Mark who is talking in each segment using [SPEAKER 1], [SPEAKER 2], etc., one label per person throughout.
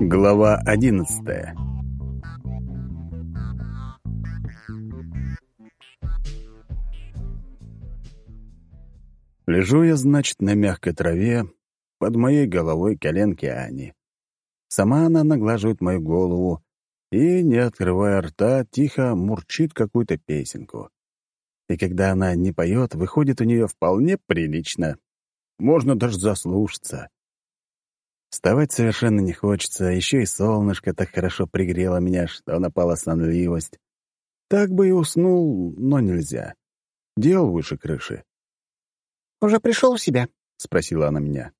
[SPEAKER 1] Глава одиннадцатая Лежу я, значит, на мягкой траве, под моей головой коленки Ани. Сама она наглаживает мою голову и, не открывая рта, тихо мурчит какую-то песенку. И когда она не поет, выходит у нее вполне прилично. Можно даже заслушаться. Вставать совершенно не хочется, еще и солнышко так хорошо пригрело меня, что напала сонливость. Так бы и уснул, но нельзя. Дел выше крыши.
[SPEAKER 2] «Уже пришел в себя?»
[SPEAKER 1] — спросила она меня.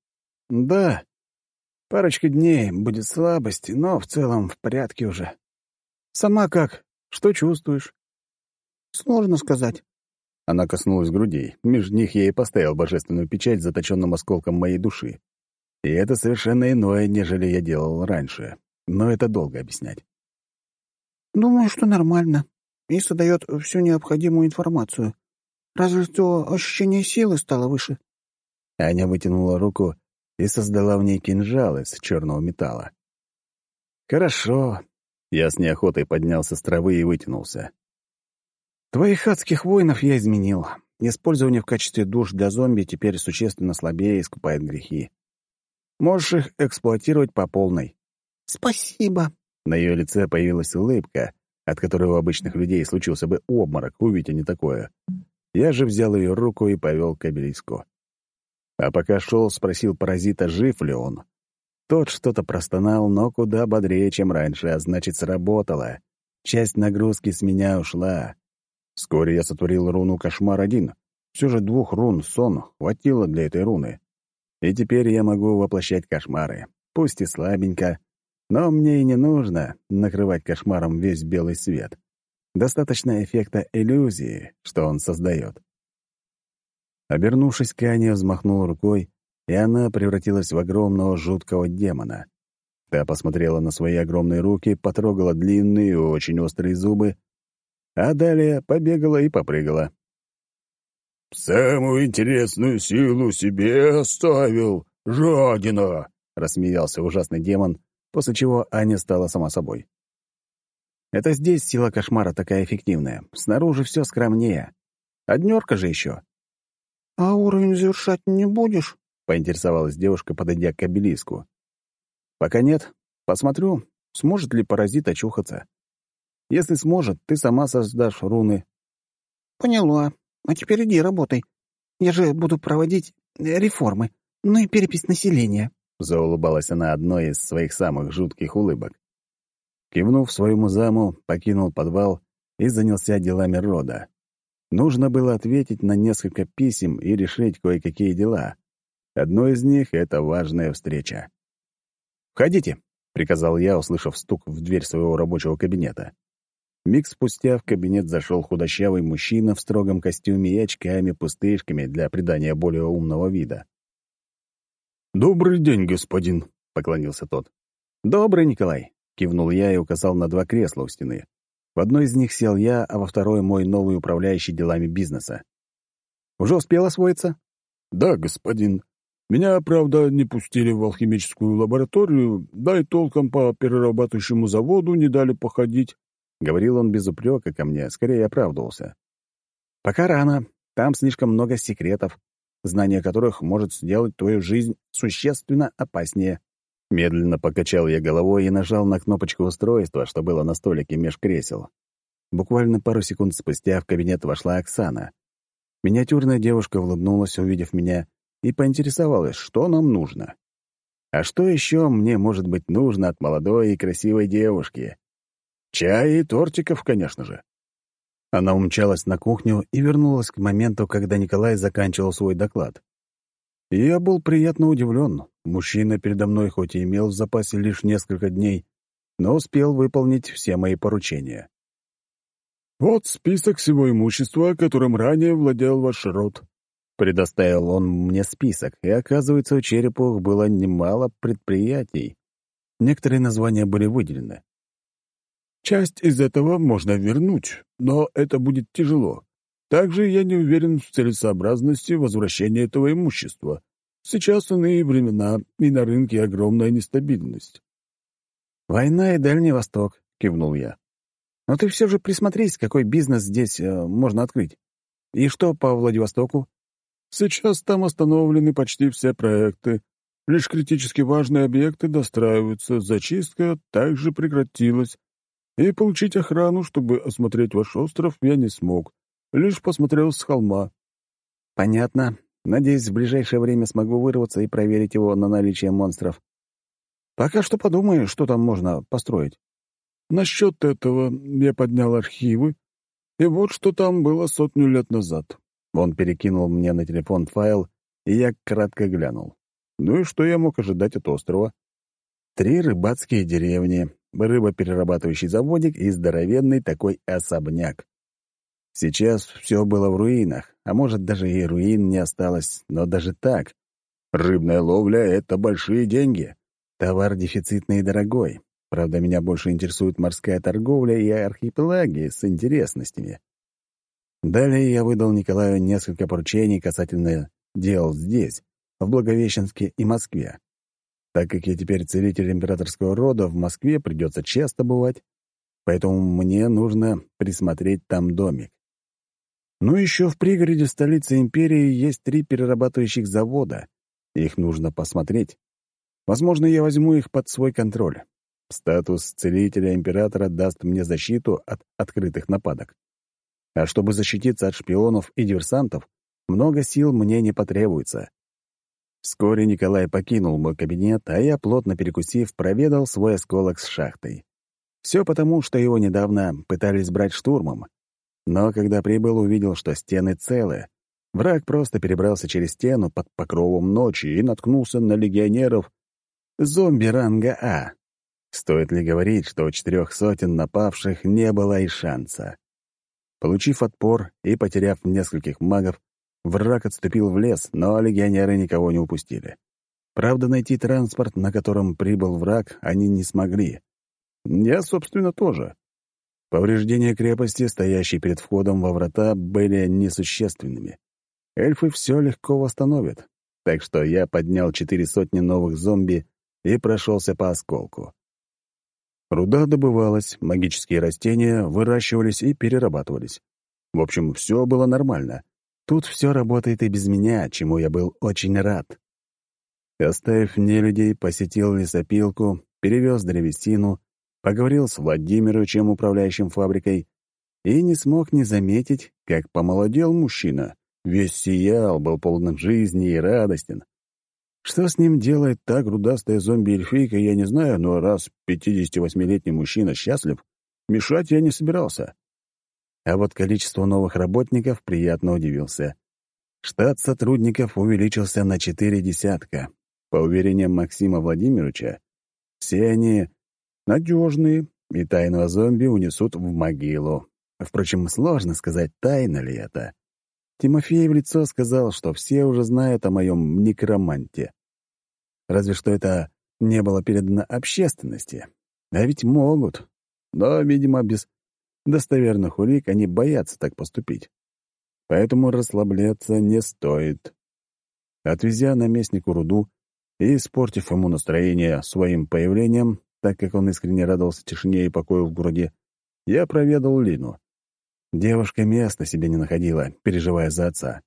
[SPEAKER 1] «Да. Парочка дней, будет слабость, но в целом в порядке уже. Сама как? Что чувствуешь?»
[SPEAKER 2] «Сложно сказать».
[SPEAKER 1] Она коснулась грудей. Между них я и поставил божественную печать заточенным осколком моей души. И это совершенно иное, нежели я делал раньше. Но это долго объяснять.
[SPEAKER 2] «Думаю, что нормально. Иса дает всю необходимую информацию. Разве что ощущение силы стало выше».
[SPEAKER 1] Аня вытянула руку и создала в ней кинжал из черного металла. «Хорошо». Я с неохотой поднялся с травы и вытянулся. «Твоих адских воинов я изменил. Использование в качестве душ для зомби теперь существенно слабее искупает грехи. Можешь их эксплуатировать по полной».
[SPEAKER 2] «Спасибо».
[SPEAKER 1] На ее лице появилась улыбка, от которой у обычных людей случился бы обморок, увидя не такое. Я же взял ее руку и повел к обелиску. А пока шел, спросил паразита, жив ли он. Тот что-то простонал, но куда бодрее, чем раньше, а значит, сработало. Часть нагрузки с меня ушла. Вскоре я сотворил руну «Кошмар-1». Все же двух рун «Сон» хватило для этой руны. И теперь я могу воплощать кошмары. Пусть и слабенько, но мне и не нужно накрывать кошмаром весь белый свет. Достаточно эффекта иллюзии, что он создает. Обернувшись, Каня взмахнул рукой, и она превратилась в огромного жуткого демона. Та посмотрела на свои огромные руки, потрогала длинные, очень острые зубы, а далее побегала и попрыгала.
[SPEAKER 3] «Самую интересную силу себе оставил, жадина!» — рассмеялся ужасный демон, после чего Аня стала сама собой.
[SPEAKER 1] Это здесь сила кошмара такая эффективная. Снаружи все скромнее. Однерка же еще.
[SPEAKER 2] «А уровень завершать не будешь?»
[SPEAKER 1] — поинтересовалась девушка, подойдя к обелиску. «Пока нет. Посмотрю, сможет ли паразит очухаться. Если сможет, ты сама создашь руны».
[SPEAKER 2] «Поняла. А теперь иди работай. Я же буду проводить э, реформы, ну и перепись населения».
[SPEAKER 1] Заулыбалась она одной из своих самых жутких улыбок. Кивнув своему заму, покинул подвал и занялся делами рода. Нужно было ответить на несколько писем и решить кое-какие дела. Одно из них — это важная встреча. «Входите», — приказал я, услышав стук в дверь своего рабочего кабинета. Миг спустя в кабинет зашел худощавый мужчина в строгом костюме и очками-пустышками для придания более умного вида.
[SPEAKER 3] «Добрый день, господин», — поклонился тот.
[SPEAKER 1] «Добрый, Николай. Кивнул я и указал на два кресла у стены. В одно из них сел я, а во второе — мой новый управляющий делами бизнеса. «Уже успел освоиться?»
[SPEAKER 3] «Да, господин. Меня, правда, не пустили в алхимическую лабораторию, да и толком по перерабатывающему заводу не дали походить», —
[SPEAKER 1] говорил он без упрека ко мне, скорее оправдывался. «Пока рано. Там слишком много секретов, знание которых может сделать твою жизнь существенно опаснее». Медленно покачал я головой и нажал на кнопочку устройства, что было на столике меж кресел. Буквально пару секунд спустя в кабинет вошла Оксана. Миниатюрная девушка улыбнулась, увидев меня, и поинтересовалась, что нам нужно. А что еще мне может быть нужно от молодой и красивой девушки? Чай и тортиков, конечно же. Она умчалась на кухню и вернулась к моменту, когда Николай заканчивал свой доклад. Я был приятно удивлен. Мужчина передо мной хоть и имел в запасе лишь несколько дней, но успел выполнить все мои поручения.
[SPEAKER 3] «Вот список всего имущества, которым ранее владел ваш род».
[SPEAKER 1] Предоставил он мне список, и, оказывается, у Черепух было немало предприятий. Некоторые названия были выделены.
[SPEAKER 3] «Часть из этого можно вернуть, но это будет тяжело. Также я не уверен в целесообразности возвращения этого имущества. Сейчас иные времена, и на рынке огромная нестабильность.
[SPEAKER 1] «Война и Дальний Восток», — кивнул я. «Но ты все же присмотрись, какой бизнес здесь э, можно открыть. И что по Владивостоку?»
[SPEAKER 3] «Сейчас там остановлены почти все проекты. Лишь критически важные объекты достраиваются. Зачистка также прекратилась. И получить охрану, чтобы осмотреть ваш остров, я не смог. Лишь посмотрел с холма».
[SPEAKER 1] «Понятно. Надеюсь, в ближайшее время смогу вырваться и проверить его на наличие монстров. Пока что подумаю, что там можно построить.
[SPEAKER 3] Насчет этого я поднял архивы, и вот что там было сотню лет назад.
[SPEAKER 1] Он перекинул мне на телефон файл, и я кратко глянул. Ну и что я мог ожидать от острова? Три рыбацкие деревни, рыбоперерабатывающий заводик и здоровенный такой особняк. Сейчас все было в руинах, а может, даже и руин не осталось, но даже так. Рыбная ловля — это большие деньги. Товар дефицитный и дорогой. Правда, меня больше интересует морская торговля и архипелаги с интересностями. Далее я выдал Николаю несколько поручений касательно дел здесь, в Благовещенске и Москве. Так как я теперь целитель императорского рода, в Москве придется часто бывать, поэтому мне нужно присмотреть там домик. Ну, еще в пригороде столицы империи есть три перерабатывающих завода. Их нужно посмотреть. Возможно, я возьму их под свой контроль. Статус целителя императора даст мне защиту от открытых нападок. А чтобы защититься от шпионов и диверсантов, много сил мне не потребуется. Вскоре Николай покинул мой кабинет, а я, плотно перекусив, проведал свой осколок с шахтой. Все потому, что его недавно пытались брать штурмом, но когда прибыл, увидел, что стены целы. Враг просто перебрался через стену под покровом ночи и наткнулся на легионеров зомби ранга А. Стоит ли говорить, что у четырех сотен напавших не было и шанса? Получив отпор и потеряв нескольких магов, враг отступил в лес, но легионеры никого не упустили. Правда, найти транспорт, на котором прибыл враг, они не смогли. Я, собственно, тоже. Повреждения крепости, стоящей перед входом во врата, были несущественными. Эльфы все легко восстановят, так что я поднял четыре сотни новых зомби и прошелся по осколку. Руда добывалась, магические растения выращивались и перерабатывались. В общем, все было нормально. Тут все работает и без меня, чему я был очень рад. Оставив нелюдей, посетил лесопилку, перевез древесину, поговорил с Владимировичем, управляющим фабрикой, и не смог не заметить, как помолодел мужчина. Весь сиял, был полон жизни и радостен. Что с ним делает та грудастая зомби-эльфийка, я не знаю, но раз 58-летний мужчина счастлив, мешать я не собирался. А вот количество новых работников приятно удивился. Штат сотрудников увеличился на четыре десятка. По уверениям Максима Владимировича, все они надежные, и тайного зомби унесут в могилу. Впрочем, сложно сказать, тайна ли это. Тимофей в лицо сказал, что все уже знают о моем некроманте. Разве что это не было передано общественности. А ведь могут. Но, видимо, без достоверных улик они боятся так поступить. Поэтому расслабляться не стоит. Отвезя наместнику руду и испортив ему настроение своим появлением, так как он искренне радовался тишине и покою в городе, я проведал Лину. Девушка места себе не находила, переживая за отца.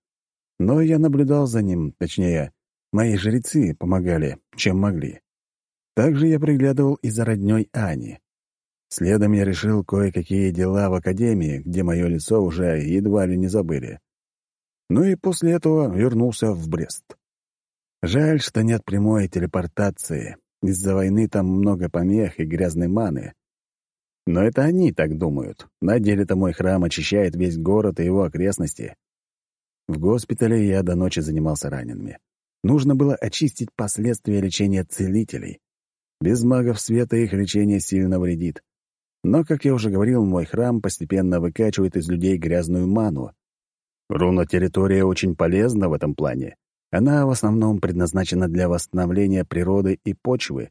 [SPEAKER 1] Но я наблюдал за ним, точнее, мои жрецы помогали, чем могли. Также я приглядывал и за роднёй Ани. Следом я решил кое-какие дела в академии, где мое лицо уже едва ли не забыли. Ну и после этого вернулся в Брест. Жаль, что нет прямой телепортации, из-за войны там много помех и грязной маны. Но это они так думают. На деле-то мой храм очищает весь город и его окрестности. В госпитале я до ночи занимался ранеными. Нужно было очистить последствия лечения целителей. Без магов света их лечение сильно вредит. Но, как я уже говорил, мой храм постепенно выкачивает из людей грязную ману. Руна-территория очень полезна в этом плане. Она в основном предназначена для восстановления природы и почвы,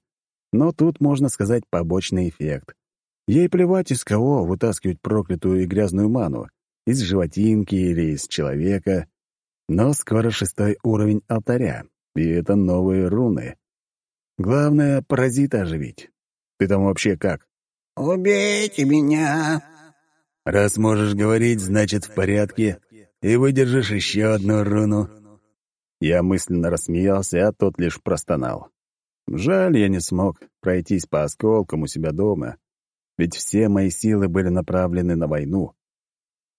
[SPEAKER 1] но тут можно сказать побочный эффект. Ей плевать, из кого вытаскивать проклятую и грязную ману, из животинки или из человека. Но скоро шестой уровень алтаря, и это новые руны. Главное — паразита оживить. Ты там вообще как?»
[SPEAKER 2] «Убейте меня!»
[SPEAKER 1] «Раз можешь говорить, значит, в порядке, и выдержишь еще одну руну». Я мысленно рассмеялся, а тот лишь простонал. Жаль, я не смог пройтись по осколкам у себя дома, ведь все мои силы были направлены на войну.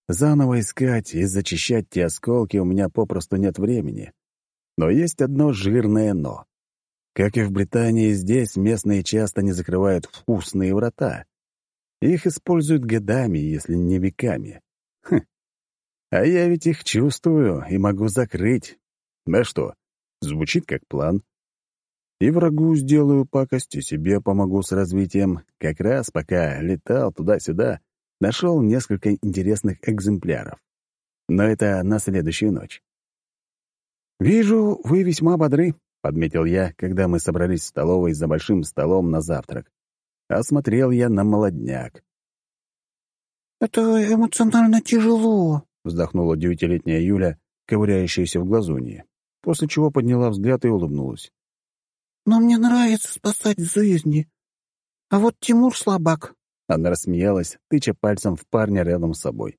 [SPEAKER 1] Заново искать и зачищать те осколки у меня попросту нет времени. Но есть одно жирное «но». Как и в Британии, здесь местные часто не закрывают вкусные врата. Их используют годами, если не веками. Хм. А я ведь их чувствую и могу закрыть. Да что, звучит как план. И врагу сделаю пакость, и себе помогу с развитием. Как раз пока летал туда-сюда, нашел несколько интересных экземпляров. Но это на следующую ночь. «Вижу, вы весьма бодры», — подметил я, когда мы собрались в столовой за большим столом на завтрак. Осмотрел я на молодняк.
[SPEAKER 2] «Это эмоционально тяжело», —
[SPEAKER 1] вздохнула девятилетняя Юля, ковыряющаяся в глазунье, после чего подняла взгляд и улыбнулась.
[SPEAKER 2] «Но мне нравится спасать жизни. А вот Тимур слабак».
[SPEAKER 1] Она рассмеялась, тыча пальцем в парня рядом с собой.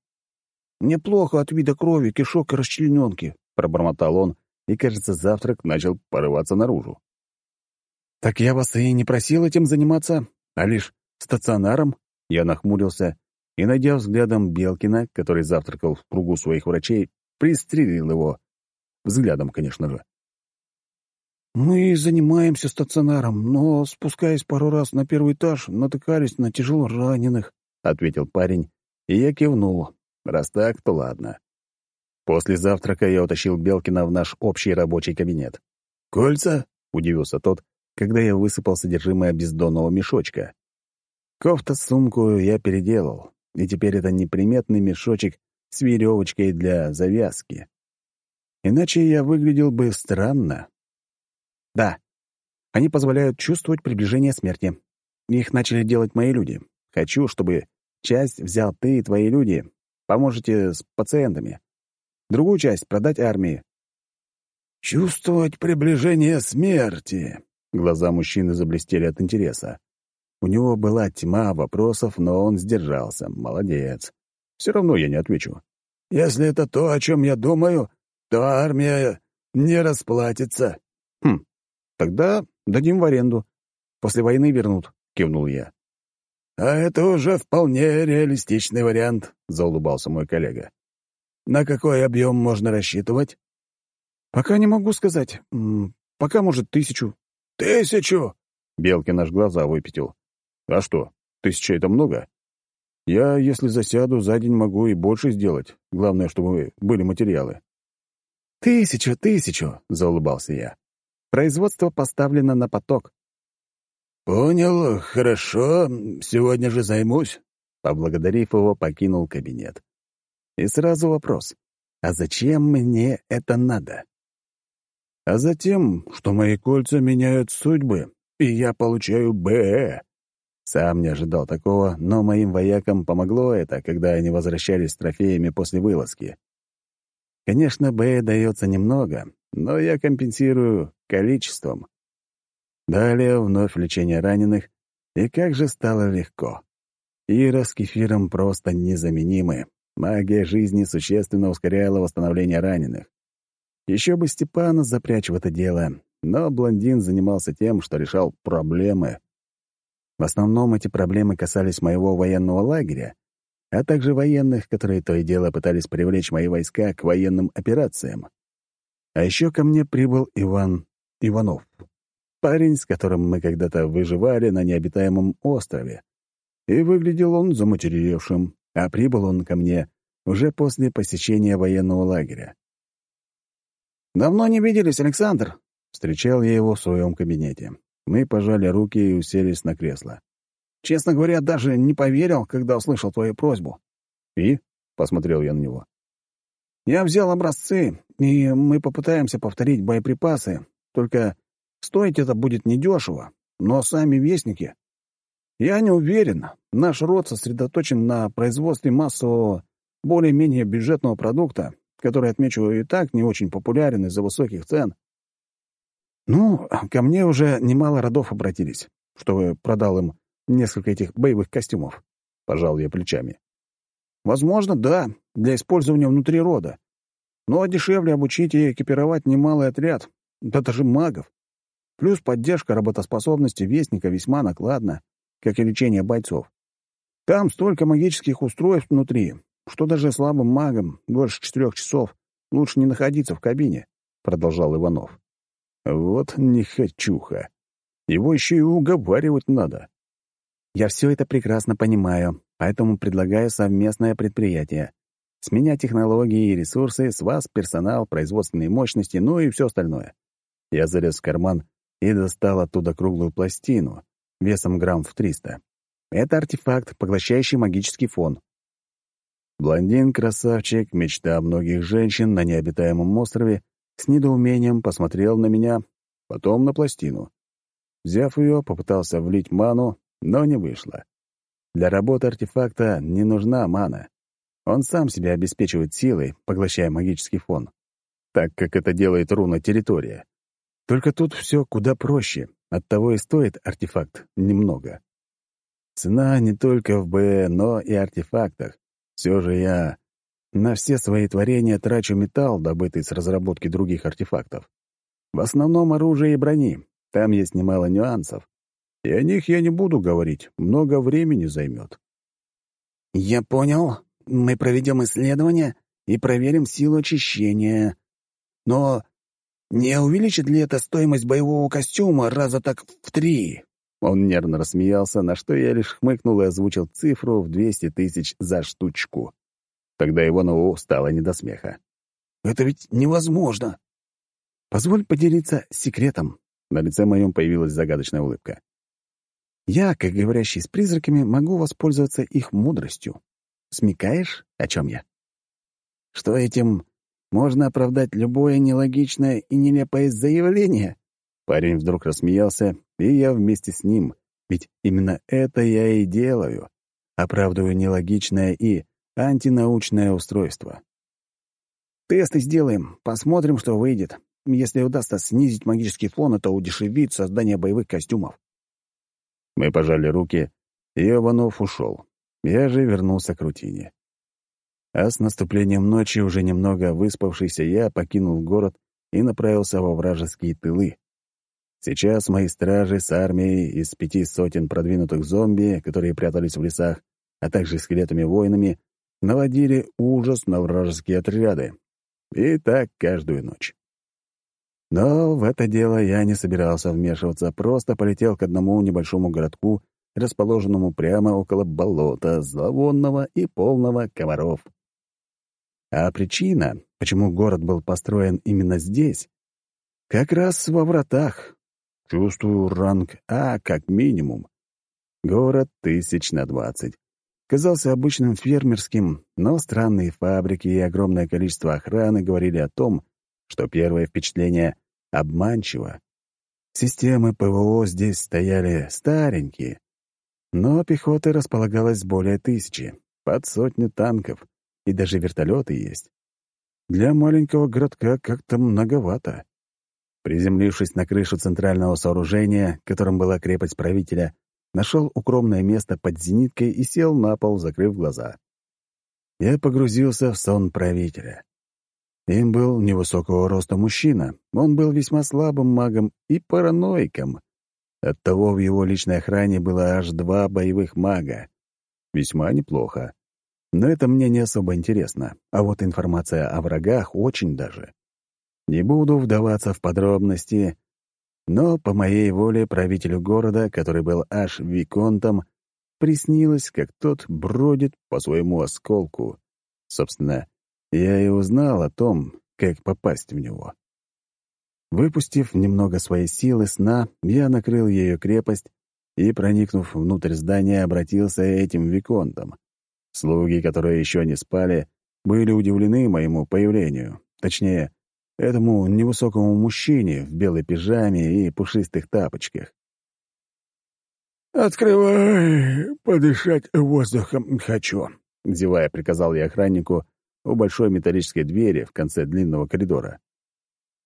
[SPEAKER 2] «Мне плохо от вида крови, кишок и расчлененки», —
[SPEAKER 1] пробормотал он, и, кажется, завтрак начал порываться наружу.
[SPEAKER 3] «Так я вас и не просил этим заниматься, а лишь стационаром?» Я нахмурился и, найдя взглядом Белкина, который завтракал в кругу своих врачей, пристрелил его. Взглядом, конечно же.
[SPEAKER 2] «Мы занимаемся стационаром, но, спускаясь пару раз на первый этаж, натыкались на тяжело раненых», — ответил парень, и я кивнул. Раз так, то ладно.
[SPEAKER 1] После завтрака я утащил Белкина в наш общий рабочий кабинет. «Кольца?» — удивился тот, когда я высыпал содержимое бездонного мешочка. Кофта-сумку я переделал, и теперь это неприметный мешочек с веревочкой для завязки. Иначе я выглядел бы странно. Да, они позволяют чувствовать приближение смерти. Их начали делать мои люди. Хочу, чтобы часть взял ты и твои люди. Поможете с пациентами. Другую часть продать армии.
[SPEAKER 3] «Чувствовать приближение смерти!» Глаза мужчины заблестели от интереса.
[SPEAKER 1] У него была тьма вопросов, но он сдержался. Молодец. Все равно я не отвечу.
[SPEAKER 3] «Если это то, о чем я думаю, то армия не расплатится».
[SPEAKER 1] «Хм, Тогда дадим в аренду. После войны вернут», — кивнул я.
[SPEAKER 3] «А это уже вполне реалистичный вариант», — заулыбался мой коллега. «На какой объем можно рассчитывать?»
[SPEAKER 1] «Пока не могу сказать. Пока, может, тысячу».
[SPEAKER 3] «Тысячу?»
[SPEAKER 1] — Белки наш глаза выпятил. «А что, тысяча — это много? Я, если засяду, за день могу и больше сделать. Главное, чтобы были материалы».
[SPEAKER 2] «Тысячу, тысячу!» — заулыбался я. Производство поставлено на поток.
[SPEAKER 3] «Понял, хорошо, сегодня же займусь», —
[SPEAKER 1] поблагодарив его, покинул кабинет. И сразу вопрос, а зачем мне это надо?
[SPEAKER 3] А затем, что мои кольца меняют судьбы, и я получаю БЭ.
[SPEAKER 1] Сам не ожидал такого, но моим воякам помогло это, когда они возвращались с трофеями после вылазки. Конечно, Б дается немного, но я компенсирую количеством. Далее вновь лечение раненых, и как же стало легко. Ира с кефиром просто незаменимы. Магия жизни существенно ускоряла восстановление раненых. Еще бы Степана запрячь в это дело, но блондин занимался тем, что решал проблемы. В основном эти проблемы касались моего военного лагеря, а также военных, которые то и дело пытались привлечь мои войска к военным операциям. А еще ко мне прибыл Иван Иванов, парень, с которым мы когда-то выживали на необитаемом острове. И выглядел он заматеревшим, а прибыл он ко мне уже после посещения военного лагеря.
[SPEAKER 2] «Давно не виделись, Александр?»
[SPEAKER 1] Встречал я его в своем кабинете. Мы пожали руки и уселись на кресло.
[SPEAKER 2] «Честно говоря, даже не поверил, когда услышал твою просьбу».
[SPEAKER 1] «И?» — посмотрел я на него.
[SPEAKER 2] «Я взял образцы, и мы попытаемся повторить боеприпасы, только стоить это будет недешево, но сами вестники... Я не уверен, наш род сосредоточен на производстве массового, более-менее бюджетного продукта, который, отмечу, и так не очень популярен из-за высоких цен.
[SPEAKER 1] Ну, ко мне уже немало родов обратились, чтобы продал им несколько этих боевых костюмов?» — пожал я плечами.
[SPEAKER 2] «Возможно, да, для использования внутри рода. Но дешевле обучить и экипировать немалый отряд, это же магов. Плюс поддержка работоспособности Вестника весьма накладна, как и лечение бойцов. Там столько магических устройств внутри, что даже слабым магам больше четырех часов лучше не находиться в кабине», — продолжал Иванов.
[SPEAKER 1] «Вот нехочуха. Его еще и уговаривать надо».
[SPEAKER 4] «Я все это прекрасно понимаю, поэтому предлагаю совместное предприятие. С меня технологии и ресурсы, с вас персонал, производственные мощности, ну и все остальное». Я залез в карман и достал оттуда круглую пластину весом грамм в триста. Это артефакт, поглощающий магический фон. Блондин-красавчик, мечта многих женщин на необитаемом острове, с недоумением посмотрел на меня, потом на пластину. Взяв ее, попытался влить ману, но не вышло. Для работы артефакта не нужна мана. Он сам себя обеспечивает силой, поглощая магический фон, так как это делает руна территория. Только тут все куда проще, оттого и стоит артефакт немного. Цена не только в Б, но и артефактах. Все же я на все свои творения трачу металл, добытый с разработки других артефактов. В основном оружие и брони. Там есть немало нюансов. И о них я не буду говорить, много времени займет.
[SPEAKER 2] «Я понял. Мы проведем исследование и проверим силу очищения. Но не увеличит ли это стоимость боевого костюма раза так в три?»
[SPEAKER 1] Он нервно рассмеялся, на что я лишь хмыкнул и озвучил цифру в 200 тысяч за штучку. Тогда Иванову стало не до смеха.
[SPEAKER 2] «Это ведь невозможно!»
[SPEAKER 4] «Позволь поделиться секретом». На лице моем появилась загадочная улыбка. «Я, как говорящий с призраками, могу воспользоваться их мудростью. Смекаешь, о чем я?»
[SPEAKER 2] «Что этим можно оправдать любое нелогичное и нелепое заявление?»
[SPEAKER 1] Парень вдруг рассмеялся, и я вместе с ним, ведь именно это я и делаю. Оправдываю нелогичное и антинаучное устройство.
[SPEAKER 2] «Тесты сделаем, посмотрим, что выйдет. Если удастся снизить магический фон, это удешевит создание боевых костюмов».
[SPEAKER 1] Мы пожали руки, и Иванов ушел. Я же вернулся к рутине. А с наступлением ночи, уже немного выспавшийся, я покинул город и направился во вражеские тылы. Сейчас мои стражи с армией из пяти сотен продвинутых зомби, которые прятались в лесах, а также скелетами-воинами, наводили ужас на вражеские отряды. И так каждую ночь. Но в это дело я не собирался вмешиваться, просто полетел к одному небольшому городку, расположенному прямо около болота, зловонного и полного комаров. А причина, почему город был построен именно здесь, как раз во вратах. Чувствую ранг А как минимум. Город тысяч на двадцать казался обычным фермерским, но странные фабрики и огромное количество охраны говорили о том, что первое впечатление обманчиво. Системы ПВО здесь стояли старенькие, но пехоты располагалось более тысячи, под сотню танков, и даже вертолеты есть. Для маленького городка как-то многовато. Приземлившись на крышу центрального сооружения, которым была крепость правителя, нашел укромное место под зениткой и сел на пол, закрыв глаза. Я погрузился в сон правителя. Им был невысокого роста мужчина. Он был весьма слабым магом и параноиком. Оттого в его личной охране было аж два боевых мага. Весьма неплохо. Но это мне не особо интересно. А вот информация о врагах очень даже. Не буду вдаваться в подробности, но по моей воле правителю города, который был аж виконтом, приснилось, как тот бродит по своему осколку. Собственно, я и узнал о том, как попасть в него. Выпустив немного своей силы сна, я накрыл ее крепость и, проникнув внутрь здания, обратился этим виконтом. Слуги, которые еще не спали, были удивлены моему появлению. Точнее, этому невысокому мужчине в белой пижаме и пушистых тапочках.
[SPEAKER 2] «Открывай, подышать воздухом хочу», — зевая приказал я охраннику у большой металлической двери в конце длинного коридора.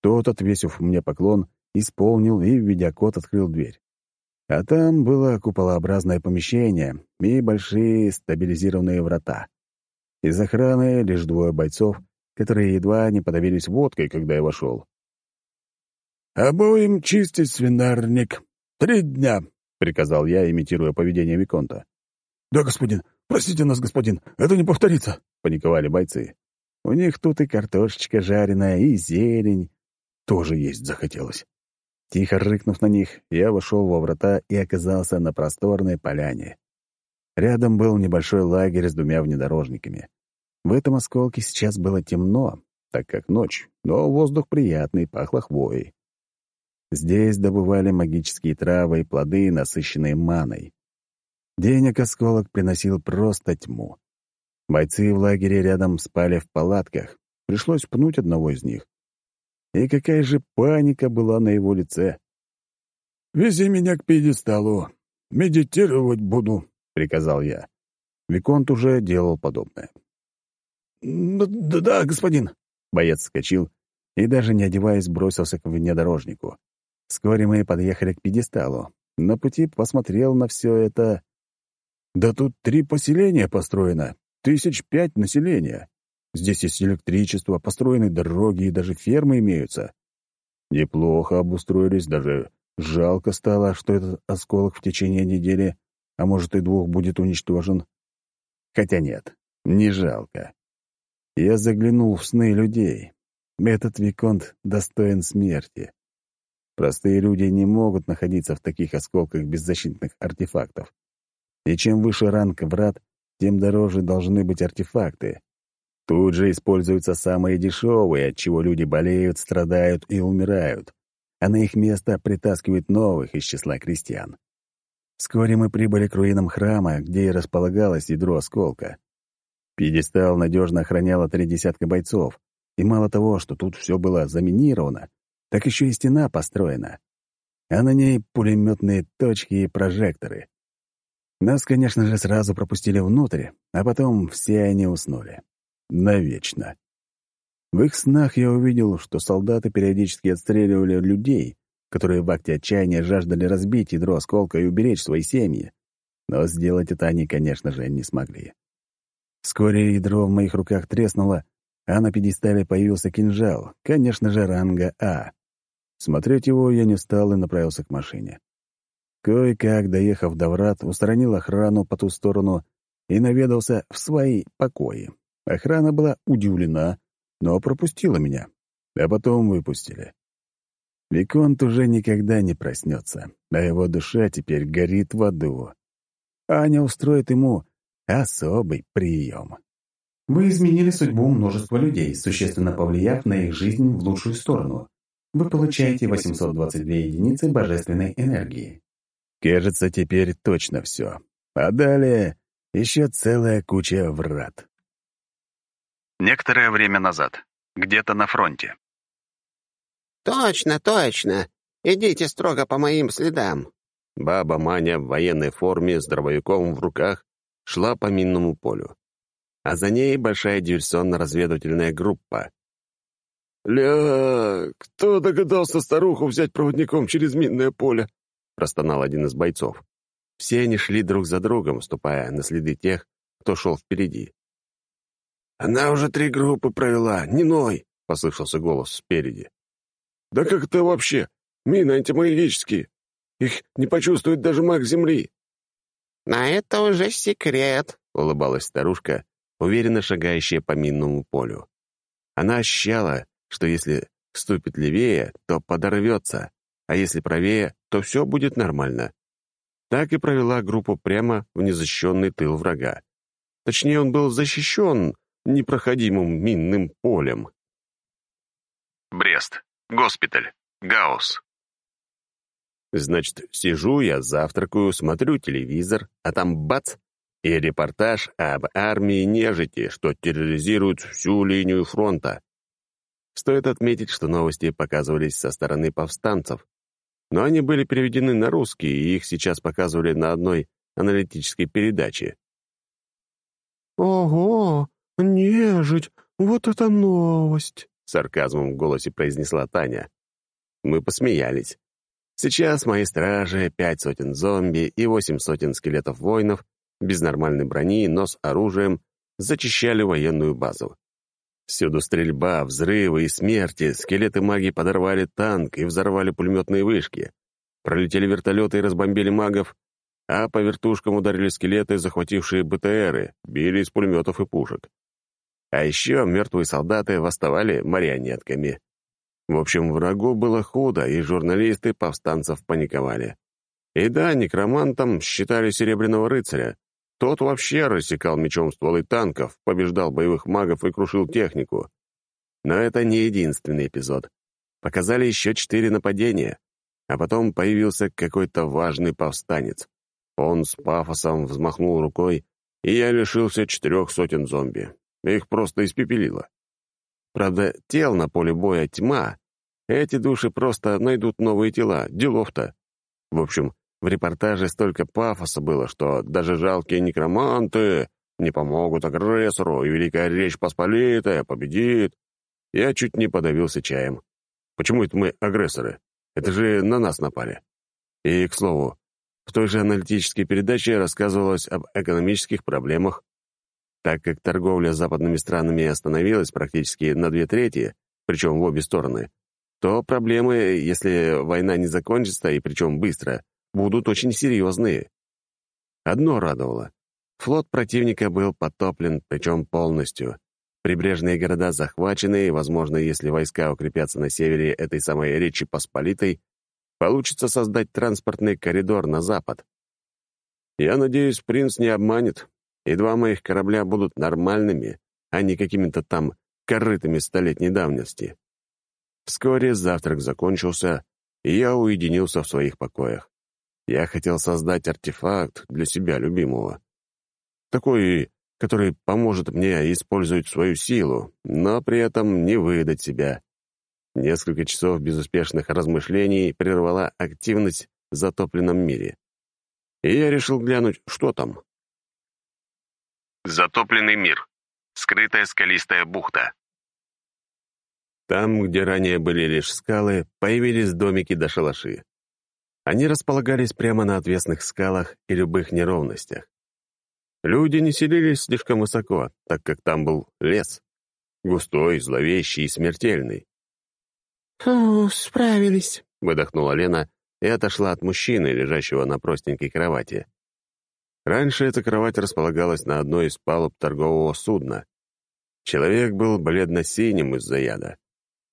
[SPEAKER 1] Тот, отвесив мне поклон, исполнил и, введя код, открыл дверь. А там было куполообразное помещение и большие стабилизированные врата. Из охраны лишь двое бойцов, которые едва не подавились водкой, когда я вошел.
[SPEAKER 5] «Обоим чистить свинарник. Три дня», — приказал я, имитируя поведение Виконта. «Да, господин. Простите нас, господин. Это не повторится», — паниковали бойцы.
[SPEAKER 1] У них тут и картошечка жареная, и зелень. Тоже есть захотелось. Тихо рыкнув на них, я вошел во врата и оказался на просторной поляне. Рядом был небольшой лагерь с двумя внедорожниками. В этом осколке сейчас было темно, так как ночь, но воздух приятный, пахло хвоей. Здесь добывали магические травы и плоды, насыщенные маной. Денег осколок приносил просто тьму. Бойцы в лагере рядом спали в палатках. Пришлось пнуть одного из них. И какая же паника была на его лице.
[SPEAKER 5] «Вези меня к пьедесталу. Медитировать буду», — приказал я.
[SPEAKER 1] Виконт уже делал подобное.
[SPEAKER 5] «Да-да, господин».
[SPEAKER 1] Боец вскочил и, даже не одеваясь, бросился к внедорожнику. Вскоре мы подъехали к пьедесталу. На пути посмотрел на все это. Да тут три поселения построено, тысяч пять населения. Здесь есть электричество, построены дороги и даже фермы имеются. Неплохо обустроились, даже жалко стало, что этот осколок в течение недели, а может и двух, будет уничтожен. Хотя нет, не жалко. Я заглянул в сны людей. Этот Виконт достоин смерти. Простые люди не могут находиться в таких осколках беззащитных артефактов. И чем выше ранг врат, тем дороже должны быть артефакты. Тут же используются самые дешевые, от чего люди болеют, страдают и умирают, а на их место притаскивают новых из числа крестьян. Вскоре мы прибыли к руинам храма, где и располагалось ядро осколка. Пьедестал надежно охраняло три десятка бойцов, и мало того, что тут все было заминировано, так еще и стена построена. А на ней пулеметные точки и прожекторы. Нас, конечно же, сразу пропустили внутрь, а потом все они уснули. Навечно. В их снах я увидел, что солдаты периодически отстреливали людей, которые в акте отчаяния жаждали разбить ядро осколка и уберечь свои семьи. Но сделать это они, конечно же, не смогли. Вскоре ядро в моих руках треснуло, а на пьедестале появился кинжал, конечно же, ранга А. Смотреть его я не стал и направился к машине. Кое-как, доехав до врат, устранил охрану по ту сторону и наведался в свои покои. Охрана была удивлена, но пропустила меня, а потом выпустили. Виконт уже никогда не проснется, а его душа теперь горит в аду. Аня устроит ему особый прием.
[SPEAKER 6] Вы изменили судьбу множества людей, существенно повлияв на их жизнь в лучшую сторону вы получаете 822 единицы божественной энергии.
[SPEAKER 1] Кажется, теперь точно все. А далее еще целая куча врат.
[SPEAKER 7] Некоторое время назад. Где-то на фронте.
[SPEAKER 8] «Точно, точно. Идите строго по моим следам».
[SPEAKER 9] Баба Маня в военной форме с дробовиком в руках шла по минному полю. А за ней большая диверсионно-разведывательная группа.
[SPEAKER 5] «Ля, кто догадался старуху взять проводником через минное поле?» — простонал один из бойцов.
[SPEAKER 9] Все они шли друг за другом, ступая на следы тех, кто шел впереди.
[SPEAKER 5] «Она уже три группы провела, не ной!» — послышался голос спереди. «Да как это вообще? Мины антимагические. Их не почувствует даже маг Земли».
[SPEAKER 8] «На это уже секрет», —
[SPEAKER 9] улыбалась старушка, уверенно шагающая по минному полю. Она ощущала, что если ступит левее, то подорвется, а если правее, то все будет нормально. Так и провела группу прямо в незащищенный тыл врага. Точнее, он был защищен непроходимым минным полем.
[SPEAKER 7] Брест. Госпиталь. Гаус.
[SPEAKER 9] Значит, сижу я, завтракаю, смотрю телевизор, а там бац! И репортаж об армии нежити, что терроризирует всю линию фронта. Стоит отметить, что новости показывались со стороны повстанцев, но они были переведены на русский, и их сейчас показывали на одной аналитической передаче.
[SPEAKER 5] «Ого, нежить, вот это новость!»
[SPEAKER 9] — сарказмом в голосе произнесла Таня. Мы посмеялись. Сейчас мои стражи, пять сотен зомби и восемь сотен скелетов воинов, без нормальной брони, но с оружием, зачищали военную базу. Всюду стрельба, взрывы и смерти, скелеты маги подорвали танк и взорвали пулеметные вышки. Пролетели вертолеты и разбомбили магов, а по вертушкам ударили скелеты, захватившие БТРы, били из пулеметов и пушек. А еще мертвые солдаты восставали марионетками. В общем, врагу было худо, и журналисты повстанцев паниковали. И да, некромантом считали Серебряного рыцаря. Тот вообще рассекал мечом стволы танков, побеждал боевых магов и крушил технику. Но это не единственный эпизод. Показали еще четыре нападения, а потом появился какой-то важный повстанец. Он с пафосом взмахнул рукой, и я лишился четырех сотен зомби. Их просто испепелило. Правда, тел на поле боя тьма. Эти души просто найдут новые тела, делов-то. В общем, в репортаже столько пафоса было, что даже жалкие некроманты не помогут агрессору, и Великая Речь Посполитая победит. Я чуть не подавился чаем. Почему это мы агрессоры? Это же на нас напали. И, к слову, в той же аналитической передаче рассказывалось об экономических проблемах. Так как торговля с западными странами остановилась практически на две трети, причем в обе стороны, то проблемы, если война не закончится, и причем быстро, будут очень серьезные. Одно радовало. Флот противника был потоплен, причем полностью. Прибрежные города захвачены, и, возможно, если войска укрепятся на севере этой самой Речи Посполитой, получится создать транспортный коридор на запад. Я надеюсь, принц не обманет, и два моих корабля будут нормальными, а не какими-то там корытыми столетней давности. Вскоре завтрак закончился, и я уединился в своих покоях. Я хотел создать артефакт для себя любимого. Такой, который поможет мне использовать свою силу, но при этом не выдать себя. Несколько часов безуспешных размышлений прервала активность в затопленном мире. И я решил глянуть, что там.
[SPEAKER 10] Затопленный мир. Скрытая скалистая бухта.
[SPEAKER 9] Там, где ранее были лишь скалы, появились домики да шалаши. Они располагались прямо на отвесных скалах и любых неровностях. Люди не селились слишком высоко, так как там был лес. Густой, зловещий и смертельный.
[SPEAKER 11] «Фу, справились», —
[SPEAKER 9] выдохнула Лена и отошла от мужчины, лежащего на простенькой кровати. Раньше эта кровать располагалась на одной из палуб торгового судна. Человек был бледно-синим из-за яда.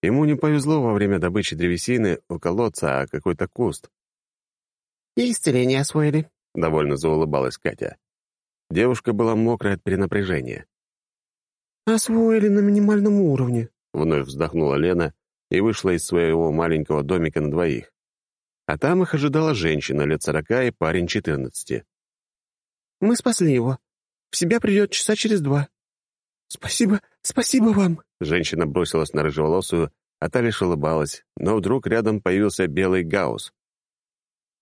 [SPEAKER 9] Ему не повезло во время добычи древесины у колодца, а какой-то куст.
[SPEAKER 11] «И исцеление освоили», —
[SPEAKER 9] довольно заулыбалась Катя. Девушка была мокрая от перенапряжения.
[SPEAKER 11] «Освоили на минимальном уровне», —
[SPEAKER 9] вновь вздохнула Лена и вышла из своего маленького домика на двоих. А там их ожидала женщина лет сорока и парень четырнадцати.
[SPEAKER 11] Мы спасли его. В себя придет часа через два. Спасибо, спасибо вам.
[SPEAKER 9] Женщина бросилась на рыжеволосую, а та лишь улыбалась, но вдруг рядом появился белый гаусс.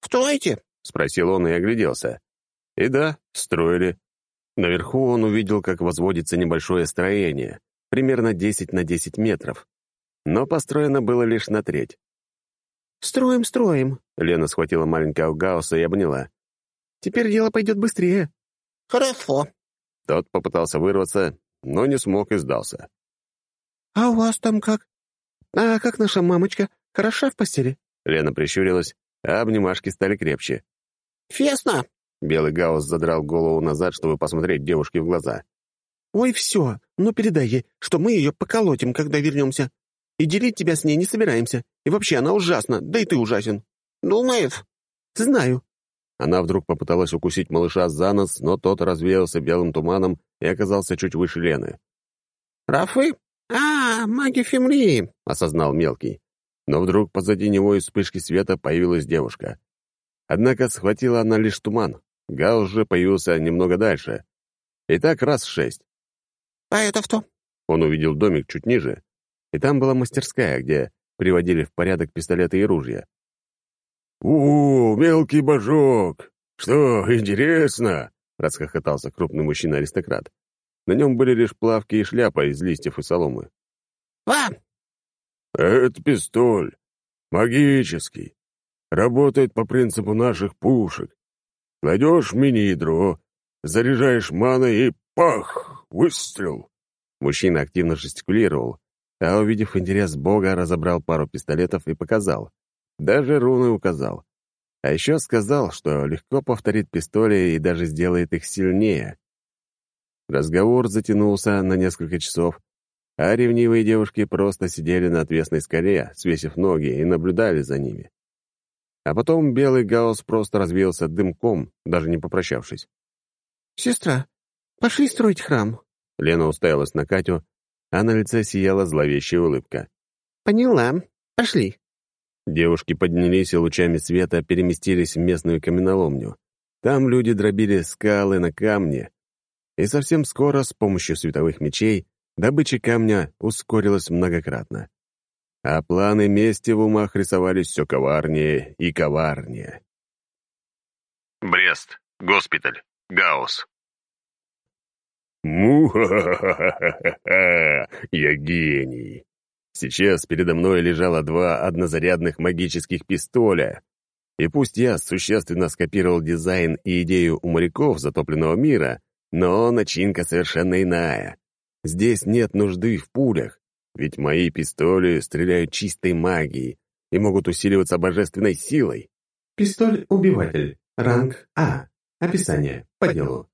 [SPEAKER 11] «Стойте!»
[SPEAKER 9] — спросил он и огляделся. И да, строили. Наверху он увидел, как возводится небольшое строение, примерно 10 на 10 метров. Но построено было лишь на треть.
[SPEAKER 11] «Строим, строим!»
[SPEAKER 9] — Лена схватила маленького Гаусса и обняла.
[SPEAKER 11] Теперь дело пойдет быстрее». «Хорошо».
[SPEAKER 9] Тот попытался вырваться, но не смог и сдался.
[SPEAKER 11] «А у вас там как? А как наша мамочка? Хороша в постели?»
[SPEAKER 9] Лена прищурилась, а обнимашки стали крепче.
[SPEAKER 11] «Фесно!»
[SPEAKER 9] Белый Гаус задрал голову назад, чтобы посмотреть девушке в глаза.
[SPEAKER 11] «Ой, все, ну передай ей, что мы ее поколотим, когда вернемся. И делить тебя с ней не собираемся. И вообще она ужасна, да и ты ужасен». «Думаешь?» «Знаю.
[SPEAKER 9] Она вдруг попыталась укусить малыша за нос, но тот развеялся белым туманом и оказался чуть выше Лены.
[SPEAKER 11] «Рафы? А, маги Фемри!» — осознал мелкий.
[SPEAKER 9] Но вдруг позади него из вспышки света появилась девушка. Однако схватила она лишь туман. Гаус же появился немного дальше. И так раз шесть.
[SPEAKER 11] «А это кто?»
[SPEAKER 9] Он увидел домик чуть ниже, и там была мастерская, где приводили в порядок пистолеты и ружья.
[SPEAKER 3] «У, мелкий божок! Что, интересно?» — расхохотался крупный мужчина-аристократ. На нем были лишь плавки и шляпа из листьев и соломы.
[SPEAKER 11] «Вам!»
[SPEAKER 3] «Это пистоль. Магический. работает по принципу наших пушек. Кладешь мини-ядро, заряжаешь маной и пах! Выстрел!»
[SPEAKER 9] Мужчина активно жестикулировал, а, увидев интерес Бога, разобрал пару пистолетов и показал. Даже руны указал. А еще сказал, что легко повторит пистоли и даже сделает их сильнее. Разговор затянулся на несколько часов, а ревнивые девушки просто сидели на отвесной скале, свесив ноги, и наблюдали за ними. А потом белый гаусс просто развеялся дымком, даже не попрощавшись.
[SPEAKER 11] «Сестра, пошли строить храм».
[SPEAKER 9] Лена уставилась на Катю, а на лице сияла зловещая улыбка.
[SPEAKER 11] «Поняла. Пошли».
[SPEAKER 9] Девушки поднялись и лучами света переместились в местную каменоломню. Там люди дробили скалы на камне, и совсем скоро с помощью световых мечей добыча камня ускорилась многократно. А планы мести в умах рисовались все коварнее и коварнее.
[SPEAKER 10] Брест. Госпиталь. Гаус.
[SPEAKER 3] Му-ха-ха-ха-ха-ха! Я гений!
[SPEAKER 9] Сейчас передо мной лежало два однозарядных магических пистоля. И пусть я существенно скопировал дизайн и идею у моряков затопленного мира, но начинка совершенно иная. Здесь нет нужды в пулях, ведь мои пистоли стреляют чистой магией и могут усиливаться божественной силой.
[SPEAKER 12] Пистоль-убиватель. Ранг А. Описание. По делу.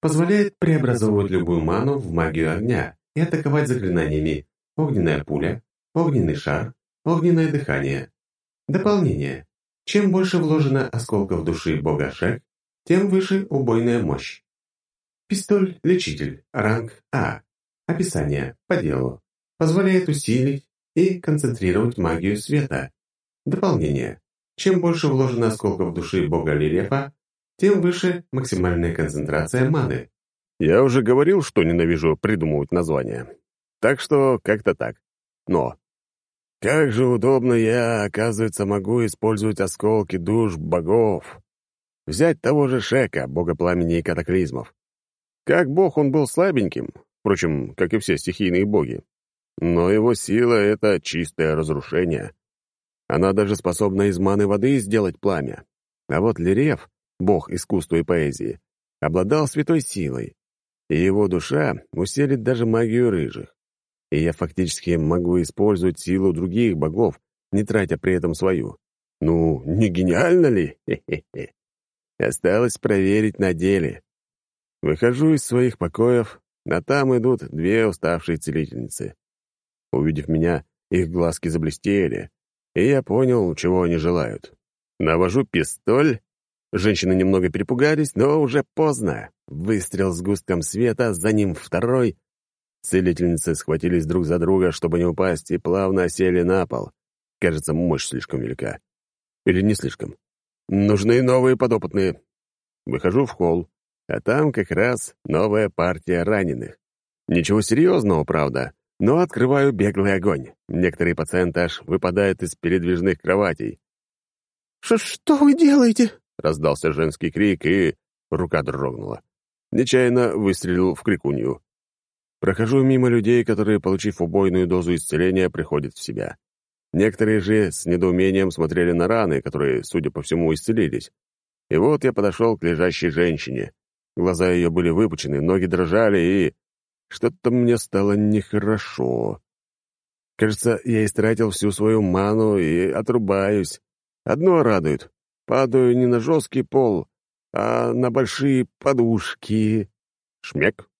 [SPEAKER 12] Позволяет преобразовывать любую ману в магию огня и атаковать заклинаниями огненная пуля, огненный шар, огненное дыхание. Дополнение. Чем больше вложено осколков души бога Шек, тем выше убойная мощь. Пистоль-лечитель. Ранг А. Описание. По делу. Позволяет усилить и концентрировать магию света. Дополнение. Чем больше вложено осколков души бога Лилефа, тем выше максимальная концентрация маны.
[SPEAKER 9] Я уже говорил, что ненавижу придумывать названия. Так что как-то так. Но как же удобно я, оказывается, могу использовать осколки душ богов. Взять того же Шека, бога пламени и катаклизмов. Как бог он был слабеньким, впрочем, как и все стихийные боги. Но его сила — это чистое разрушение. Она даже способна из маны воды сделать пламя. А вот Лерев, бог искусства и поэзии, обладал святой силой, и его душа усилит даже магию рыжих и я фактически могу использовать силу других богов, не тратя при этом свою. Ну, не гениально ли? Хе-хе-хе. Осталось проверить на деле. Выхожу из своих покоев, а там идут две уставшие целительницы. Увидев меня, их глазки заблестели, и я понял, чего они желают. Навожу пистоль. Женщины немного перепугались, но уже поздно. Выстрел с густком света, за ним второй, Целительницы схватились друг за друга, чтобы не упасть, и плавно осели на пол. Кажется, мощь слишком велика. Или не слишком. Нужны новые подопытные. Выхожу в холл, а там как раз новая партия раненых. Ничего серьезного, правда, но открываю беглый огонь. Некоторые пациенты аж выпадают из передвижных кроватей.
[SPEAKER 11] «Что вы делаете?»
[SPEAKER 9] — раздался женский крик, и рука дрогнула. Нечаянно выстрелил в крикунью. Прохожу мимо людей, которые, получив убойную дозу исцеления, приходят в себя. Некоторые же с недоумением смотрели на раны, которые, судя по всему, исцелились. И вот я подошел к лежащей женщине. Глаза ее были выпучены, ноги дрожали, и... Что-то мне стало нехорошо. Кажется, я истратил всю свою ману и отрубаюсь. Одно радует. Падаю не на жесткий пол, а на большие подушки. Шмек.